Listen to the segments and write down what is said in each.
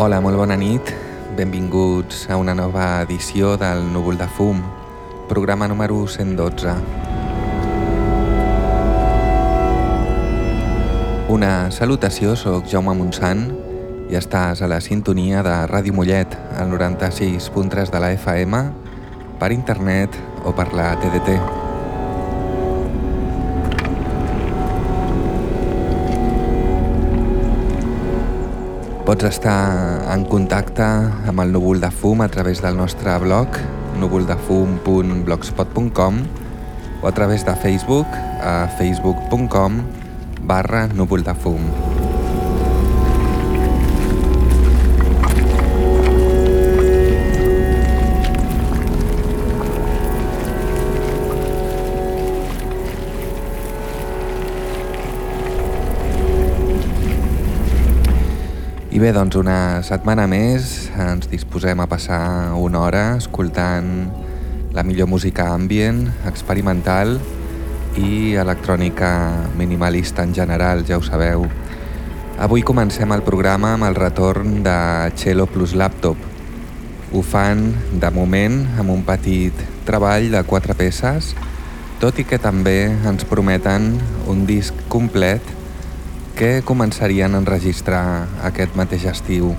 Hola, molt bona nit. Benvinguts a una nova edició del Núvol de Fum, programa número 112. Una salutació, sóc Jaume Montsant i estàs a la sintonia de Ràdio Mollet, al 96.3 de la FM, per internet o per la TDT. Pots estar en contacte amb el Núvol de Fum a través del nostre blog núvoldefum.blogspot.com o a través de Facebook a facebook.com barra bé, doncs una setmana més ens disposem a passar una hora escoltant la millor música ambient, experimental i electrònica minimalista en general, ja ho sabeu. Avui comencem el programa amb el retorn de Cello Plus Laptop. Ho fan, de moment, amb un petit treball de quatre peces, tot i que també ens prometen un disc complet que començarien a enregistrar aquest mateix estiu.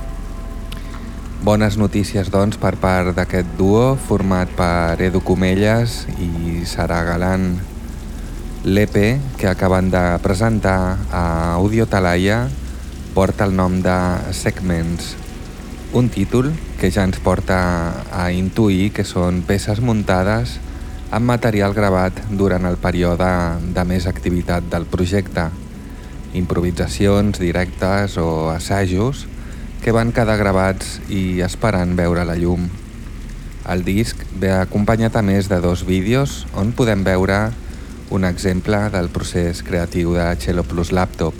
Bones notícies, doncs, per part d'aquest duo format per Edu Comelles i Sara Galant. L'EP que acaben de presentar a Audio Talaia porta el nom de Segments, un títol que ja ens porta a intuir que són peces muntades amb material gravat durant el període de més activitat del projecte improvisacions directes o assajos que van quedar gravats i esperant veure la llum. El disc ve acompanyat a més de dos vídeos on podem veure un exemple del procés creatiu de Cello Plus Laptop.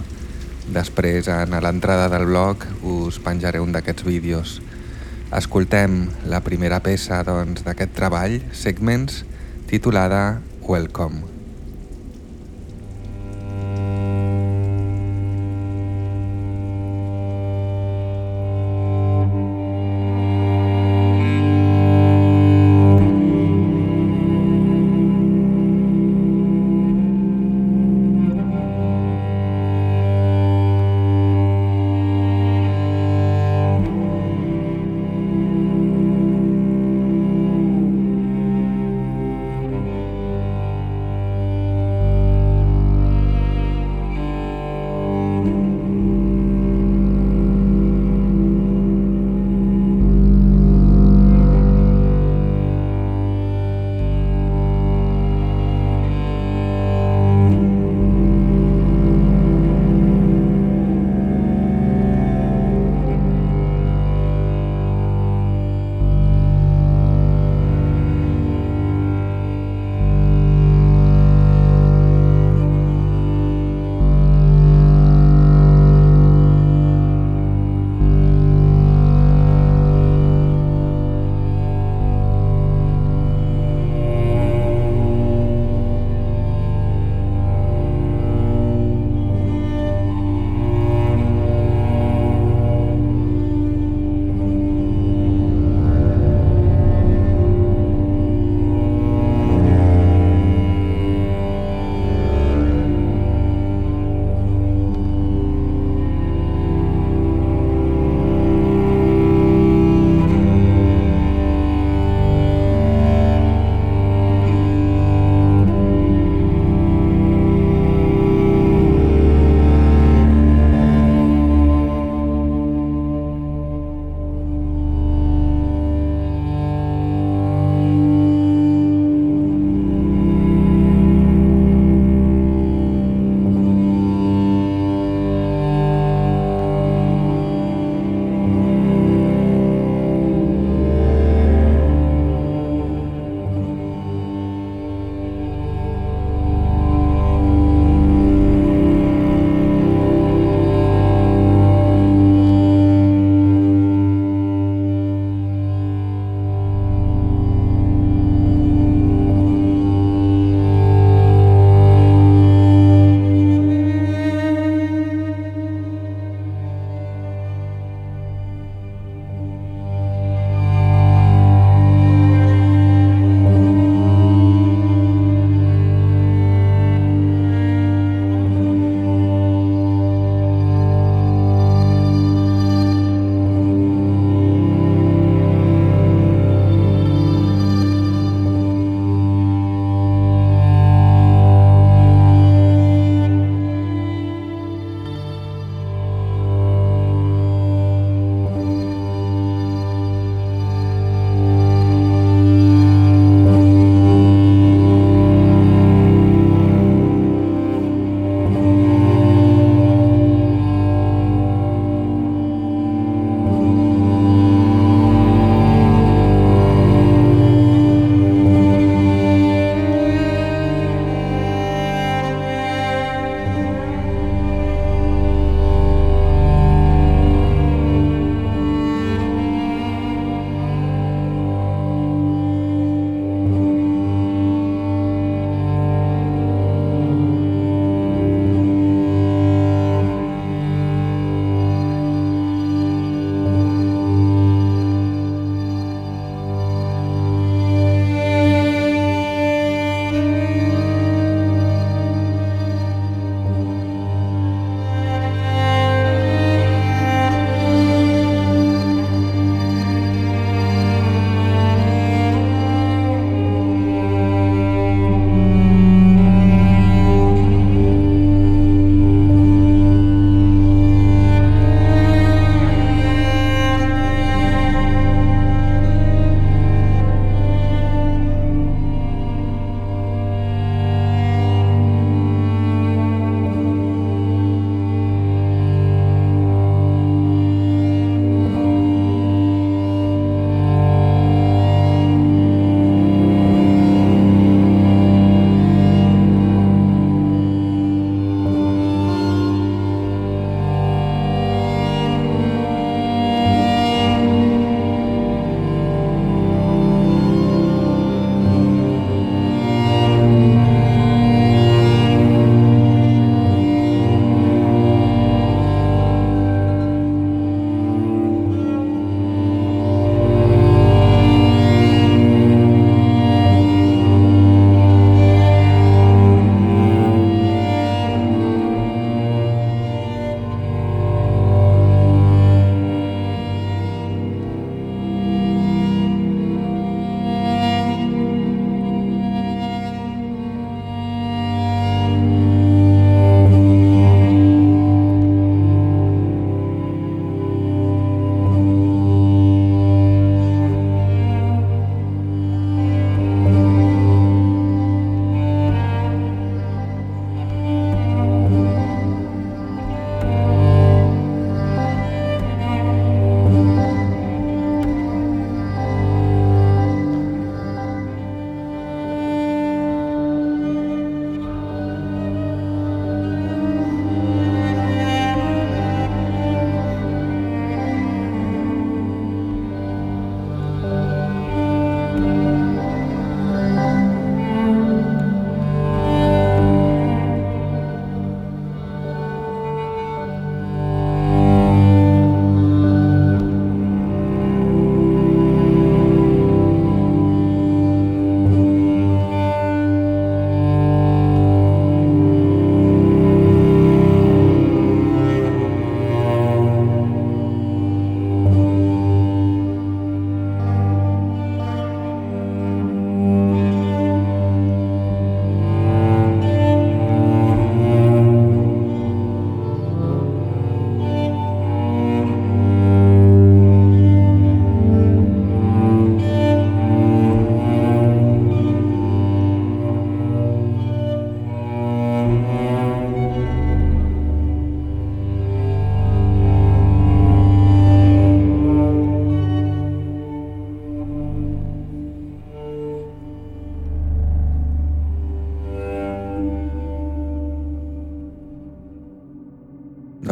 Després, en l'entrada del blog, us penjaré un d'aquests vídeos. Escoltem la primera peça doncs, d'aquest doncs, treball, Segments, titulada Welcome.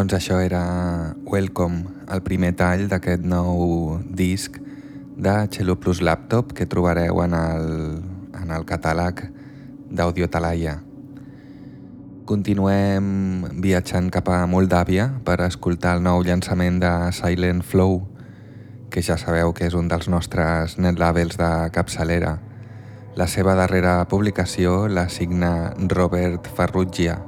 Doncs això era Welcome, el primer tall d'aquest nou disc de Cello Plus Laptop que trobareu en el, en el catàleg d'Audio Talaia. Continuem viatjant cap a Moldàvia per escoltar el nou llançament de Silent Flow, que ja sabeu que és un dels nostres netlabels de capçalera. La seva darrera publicació la signa Robert Farrugia,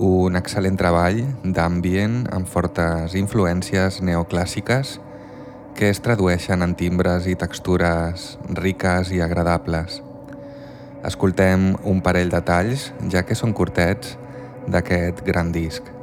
un excel·lent treball d'ambient amb fortes influències neoclàssiques que es tradueixen en timbres i textures riques i agradables. Escoltem un parell de talls, ja que són curtets, d'aquest gran disc.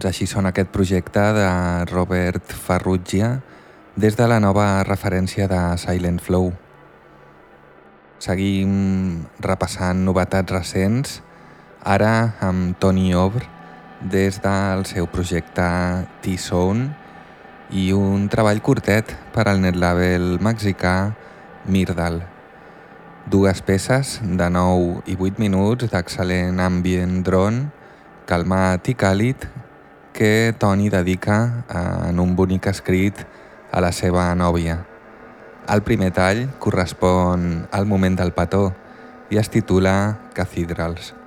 Doncs així són aquest projecte de Robert Farrugia des de la nova referència de Silent Flow. Seguim repassant novetats recents, ara amb Tony Obr des del seu projecte T-Zone i un treball curtet per al netlabel mexicà Mirdal. Dues peces de 9 i 8 minuts d'excel·lent ambient drone calmat i càlid que Toni dedica en un bonic escrit a la seva nòvia. El primer tall correspon al moment del petó i es titula Cathedrals.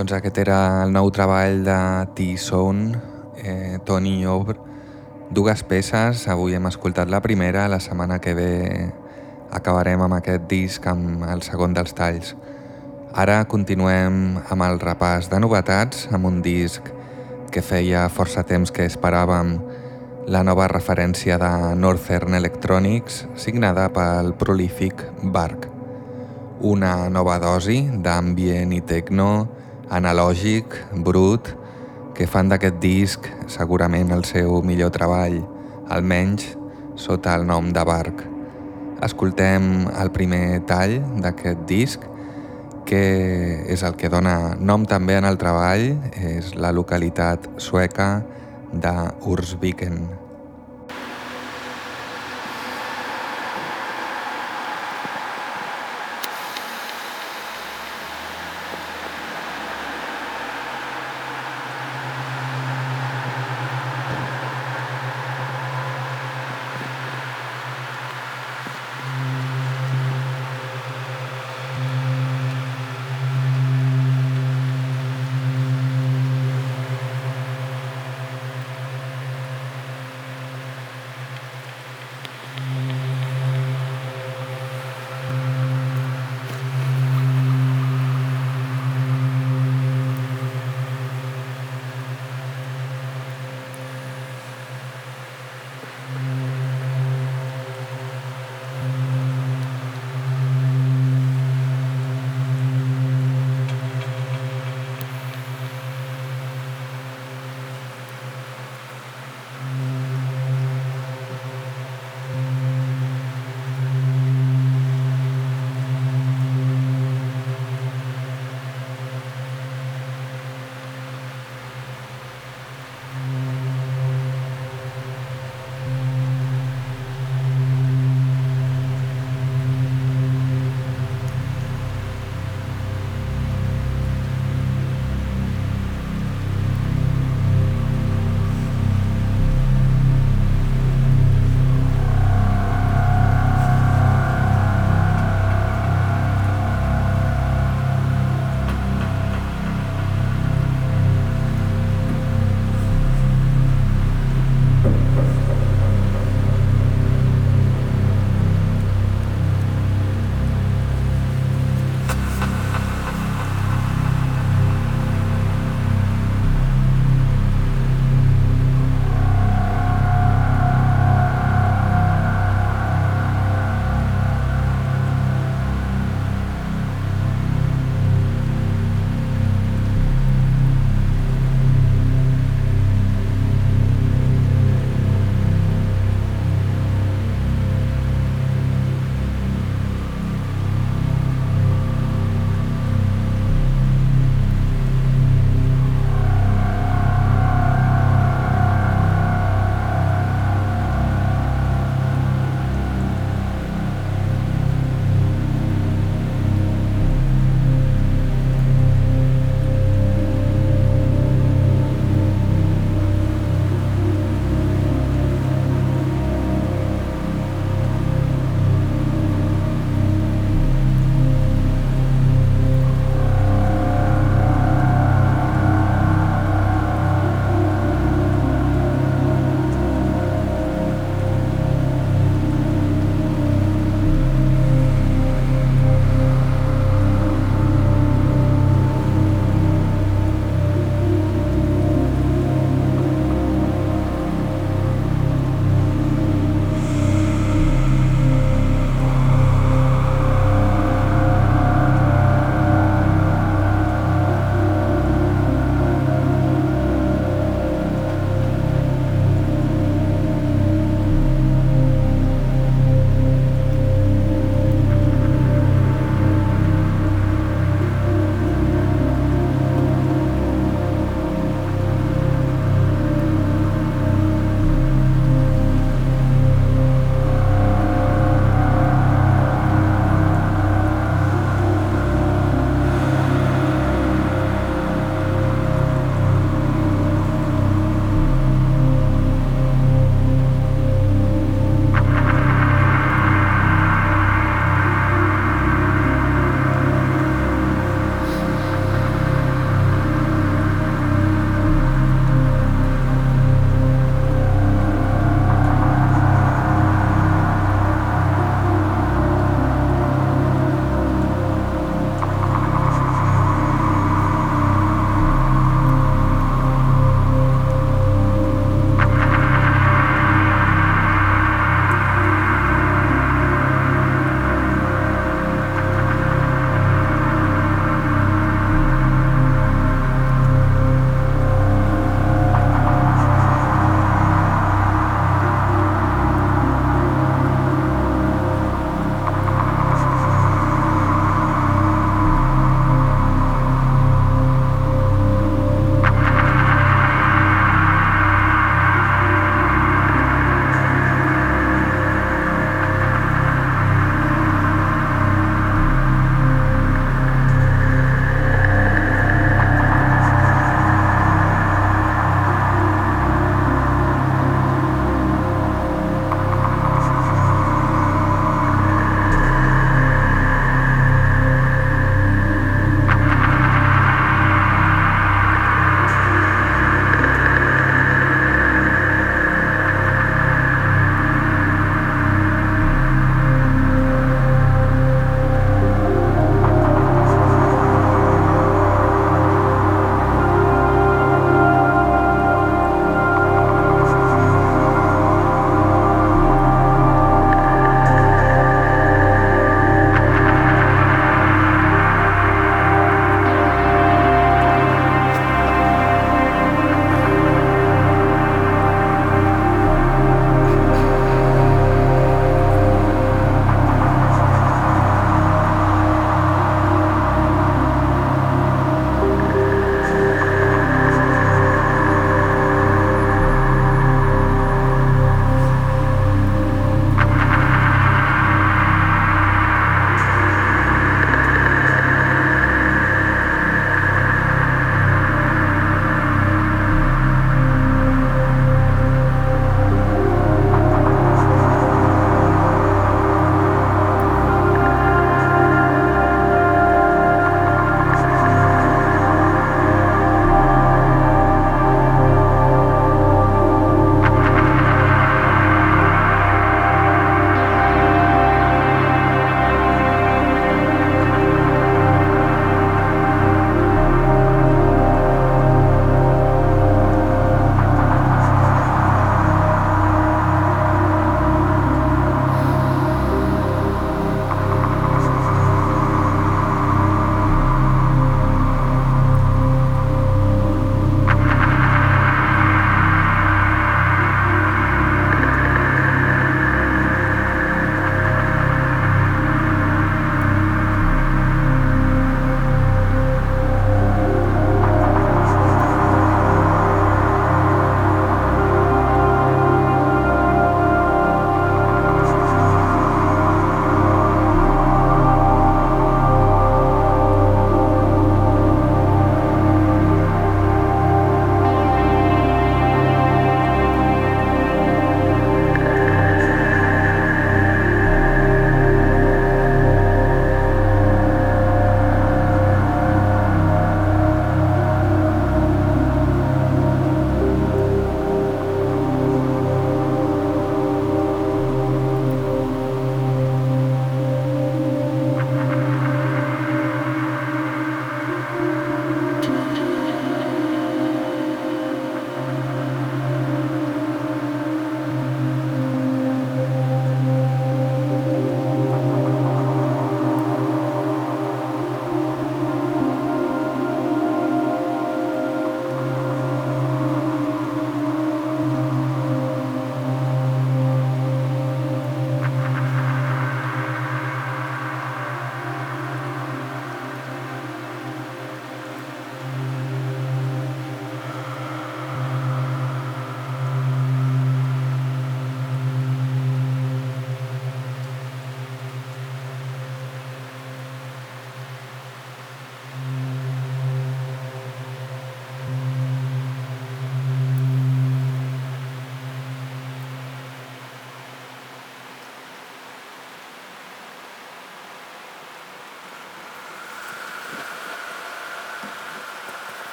Doncs aquest era el nou treball de T-Zone, eh, Tony Obr. Dues peces, avui hem escoltat la primera, la setmana que ve acabarem amb aquest disc amb el segon dels talls. Ara continuem amb el repàs de novetats, amb un disc que feia força temps que esperàvem la nova referència de Northern Electronics, signada pel prolífic Bark. Una nova dosi d'ambient i techno, analògic, brut, que fan d'aquest disc segurament el seu millor treball, almenys sota el nom de Bark. Escoltem el primer tall d'aquest disc, que és el que dona nom també en el treball, és la localitat sueca d'Ursviken. Ursviken,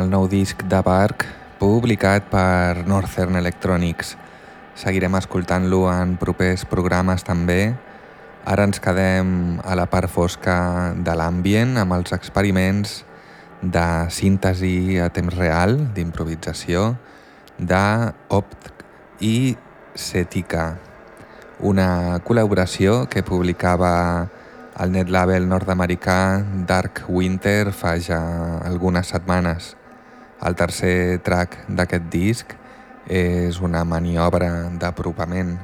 el nou disc de Bark, publicat per Northern Electronics. Seguirem escoltant-lo en propers programes també. Ara ens quedem a la part fosca de l'ambient amb els experiments de síntesi a temps real, d'improvisació, d'Opt i Setica, una col·laboració que publicava el net label nord-americà Dark Winter fa ja algunes setmanes. El tercer track d'aquest disc és una maniobra d'apropament.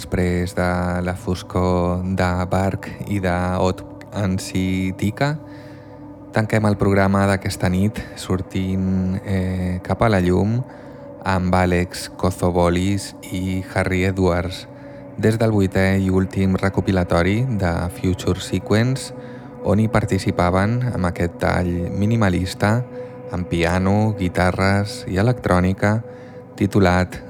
Després de la foscor de Bark i de Ot Ansitica tanquem el programa d'aquesta nit sortint eh, cap a la llum amb Àlex Kozobolis i Harry Edwards des del vuitè i últim recopilatori de Future Sequence on hi participaven amb aquest tall minimalista amb piano, guitarres i electrònica titulat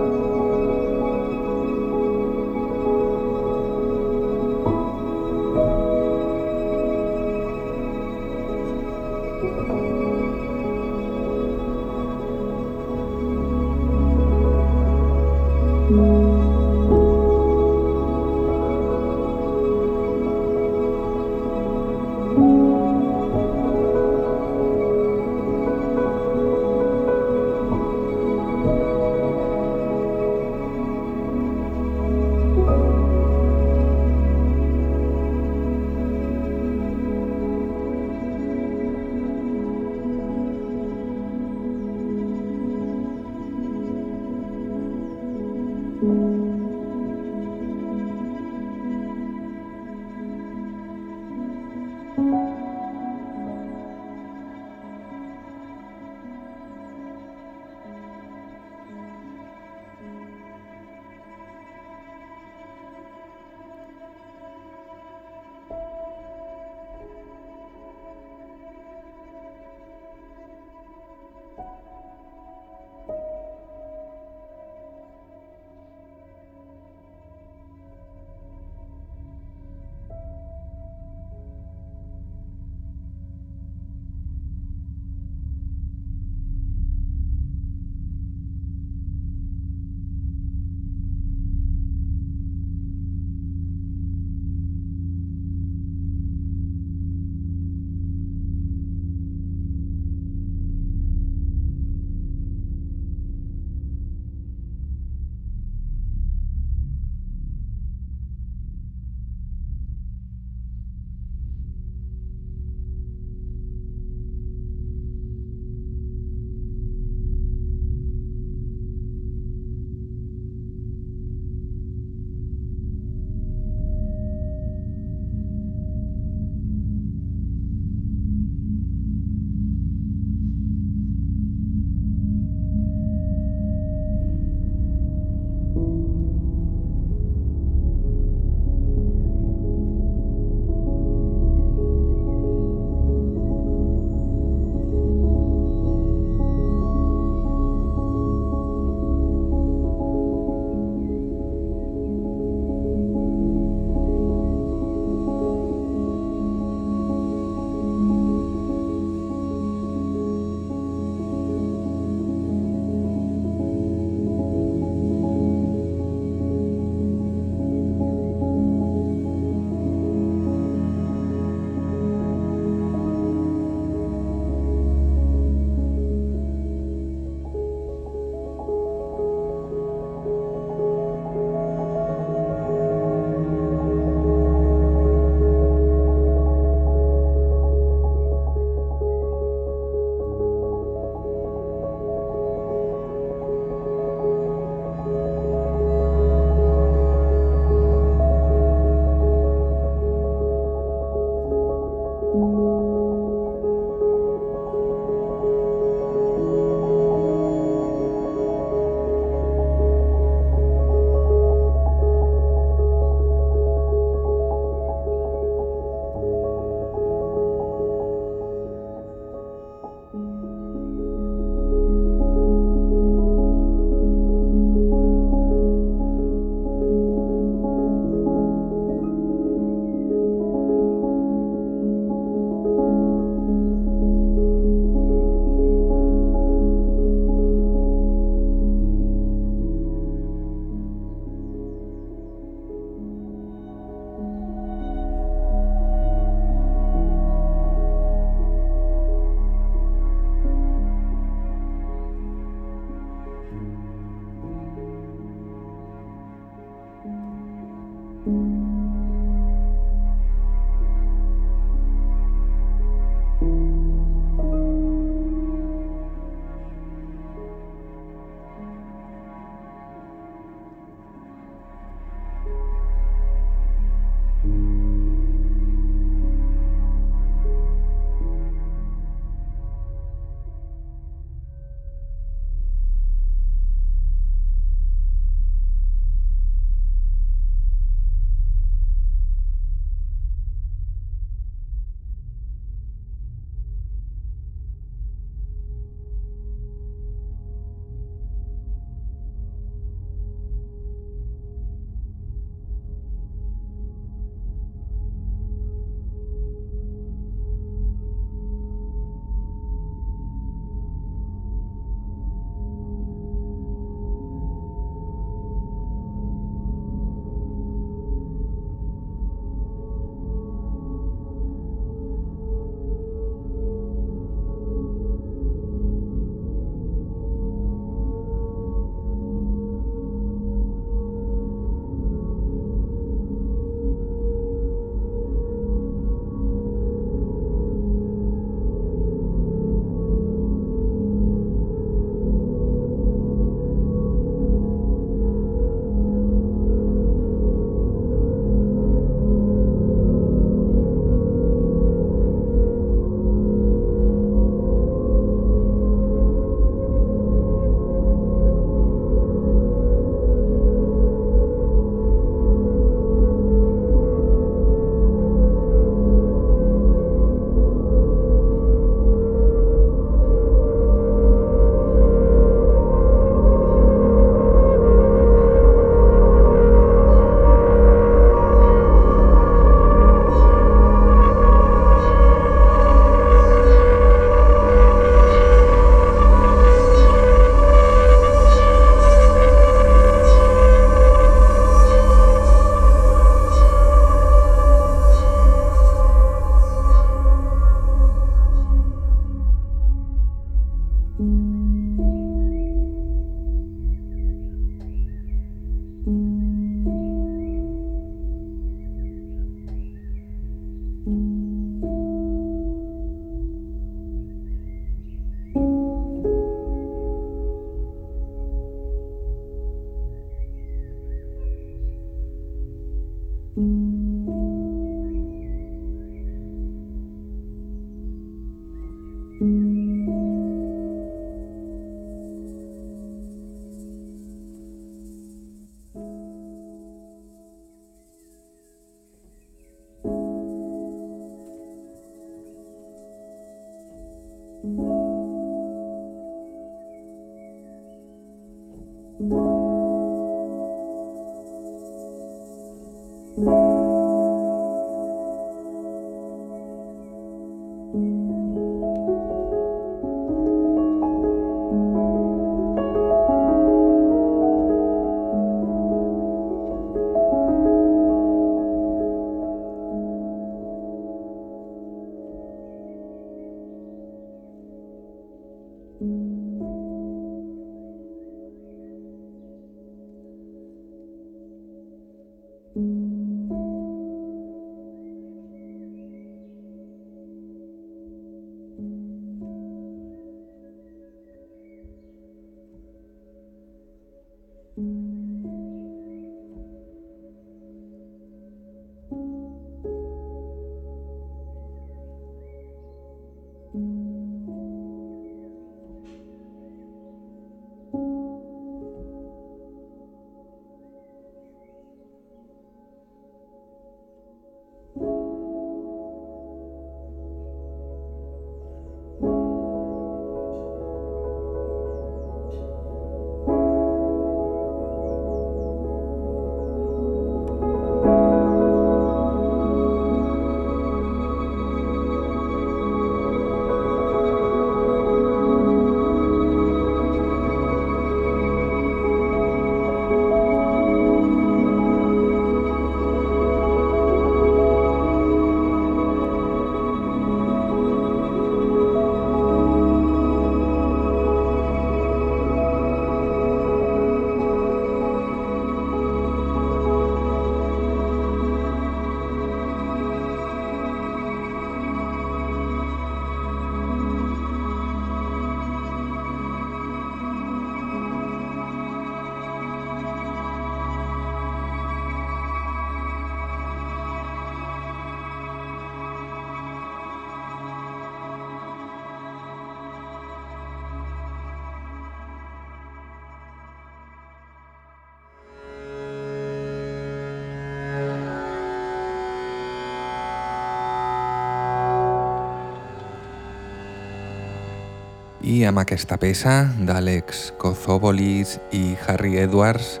I amb aquesta peça d'Àlex Kozobolis i Harry Edwards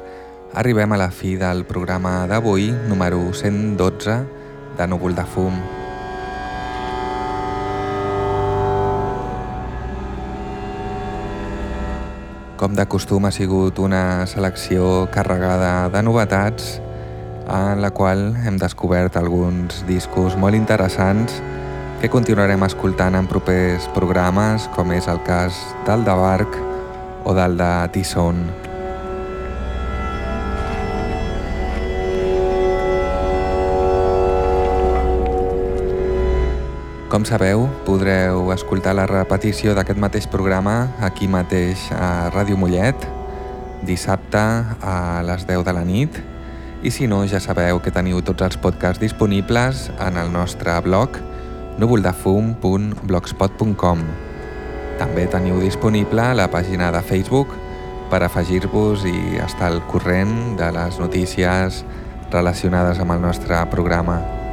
arribem a la fi del programa d'avui, número 112 de Núvol de Fum. Com de costum ha sigut una selecció carregada de novetats en la qual hem descobert alguns discos molt interessants que continuarem escoltant en propers programes, com és el cas del de Barc o del de Tisson. Com sabeu, podreu escoltar la repetició d'aquest mateix programa aquí mateix a Ràdio Mollet, dissabte a les 10 de la nit, i si no, ja sabeu que teniu tots els podcasts disponibles en el nostre blog núvoldefum.blogspot.com. També teniu disponible la pàgina de Facebook per afegir-vos i estar al corrent de les notícies relacionades amb el nostre programa.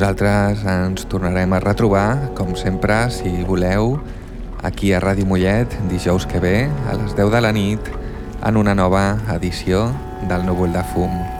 Nosaltres ens tornarem a retrobar, com sempre, si voleu, aquí a Ràdio Mollet, dijous que ve, a les 10 de la nit, en una nova edició del Núvol de Fum.